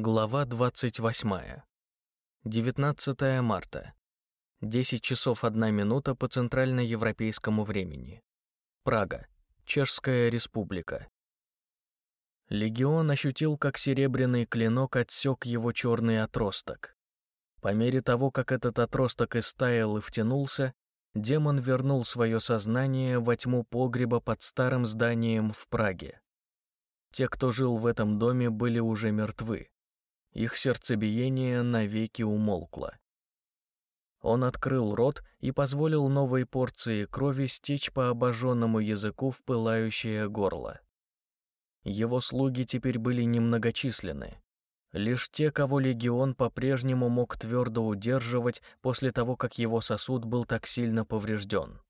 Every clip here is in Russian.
Глава 28. 19 марта. 10 часов 1 минута по центральноевропейскому времени. Прага. Чешская республика. Легион ощутил, как серебряный клинок отсек его черный отросток. По мере того, как этот отросток истаял и втянулся, демон вернул свое сознание во тьму погреба под старым зданием в Праге. Те, кто жил в этом доме, были уже мертвы. Их сердцебиение навеки умолкло. Он открыл рот и позволил новой порции крови стечь по обожженному языку в пылающее горло. Его слуги теперь были немногочисленны. Лишь те, кого легион по-прежнему мог твердо удерживать после того, как его сосуд был так сильно поврежден.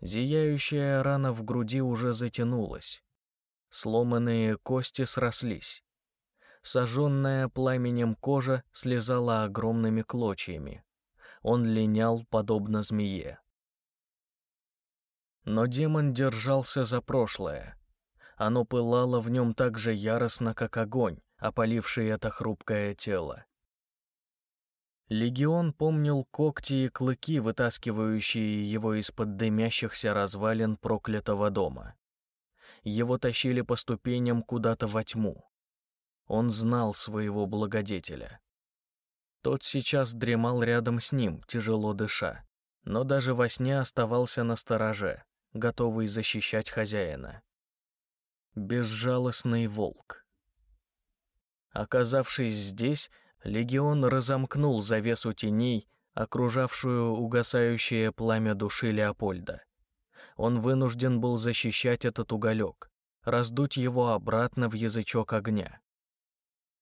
Зияющая рана в груди уже затянулась. Сломанные кости срослись сожженная пламенем кожа слезала огромными клочьями. Он линял, подобно змее. Но демон держался за прошлое. Оно пылало в нем так же яростно, как огонь, опаливший это хрупкое тело. Легион помнил когти и клыки, вытаскивающие его из-под дымящихся развалин проклятого дома. Его тащили по ступеням куда-то во тьму. Он знал своего благодетеля. Тот сейчас дремал рядом с ним, тяжело дыша, но даже во сне оставался на стороже, готовый защищать хозяина. Безжалостный волк. Оказавшись здесь, легион разомкнул завесу теней, окружавшую угасающее пламя души Леопольда. Он вынужден был защищать этот уголек, раздуть его обратно в язычок огня.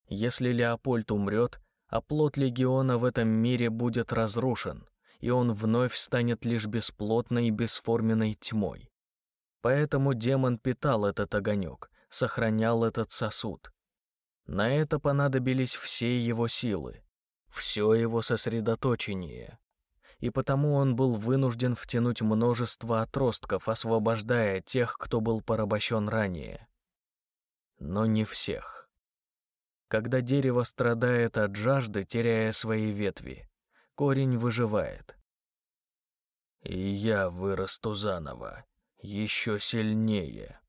Если Леопольд умрет, оплот а легиона в этом мире будет разрушен, и он вновь станет лишь бесплотной и бесформенной тьмой. Поэтому демон питал этот огонек, сохранял этот сосуд. На это понадобились все его силы, все его сосредоточение. И потому он был вынужден втянуть множество отростков, освобождая тех, кто был порабощен ранее. Но не всех когда дерево страдает от жажды, теряя свои ветви. Корень выживает. И я вырасту заново, еще сильнее.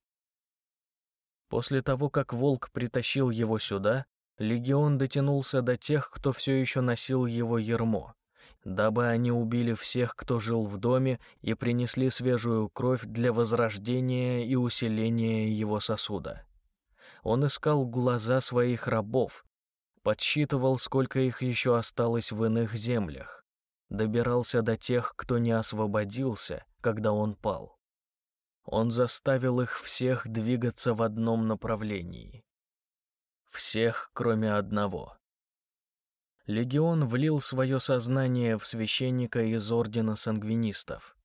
После того, как волк притащил его сюда, легион дотянулся до тех, кто все еще носил его ермо, дабы они убили всех, кто жил в доме, и принесли свежую кровь для возрождения и усиления его сосуда. Он искал глаза своих рабов, подсчитывал, сколько их еще осталось в иных землях, добирался до тех, кто не освободился, когда он пал. Он заставил их всех двигаться в одном направлении. Всех, кроме одного. Легион влил свое сознание в священника из Ордена Сангвинистов.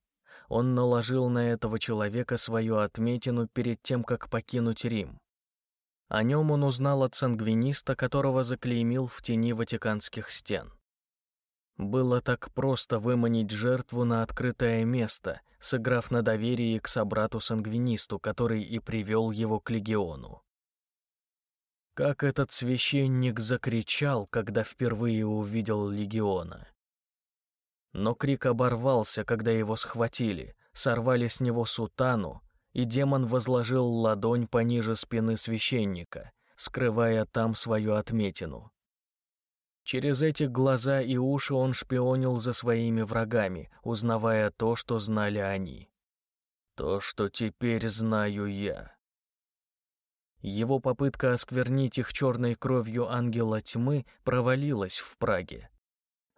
Он наложил на этого человека свою отметину перед тем, как покинуть Рим. О нем он узнал от сангвиниста, которого заклеймил в тени ватиканских стен. Было так просто выманить жертву на открытое место, сыграв на доверии к собрату-сангвинисту, который и привел его к легиону. Как этот священник закричал, когда впервые увидел легиона. Но крик оборвался, когда его схватили, сорвали с него сутану, и демон возложил ладонь пониже спины священника, скрывая там свою отметину. Через эти глаза и уши он шпионил за своими врагами, узнавая то, что знали они. То, что теперь знаю я. Его попытка осквернить их черной кровью ангела тьмы провалилась в Праге.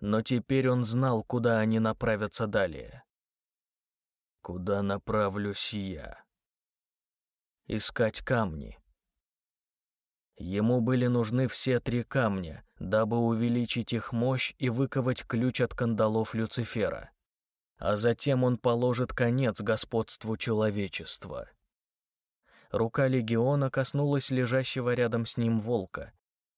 Но теперь он знал, куда они направятся далее. Куда направлюсь я? Искать камни. Ему были нужны все три камня, дабы увеличить их мощь и выковать ключ от кандалов Люцифера. А затем он положит конец господству человечества. Рука легиона коснулась лежащего рядом с ним волка,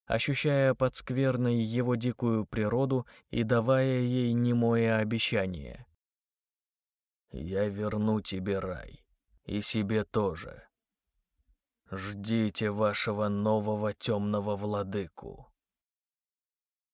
ощущая под скверной его дикую природу и давая ей немое обещание. «Я верну тебе рай, и себе тоже», Ждите вашего нового темного владыку.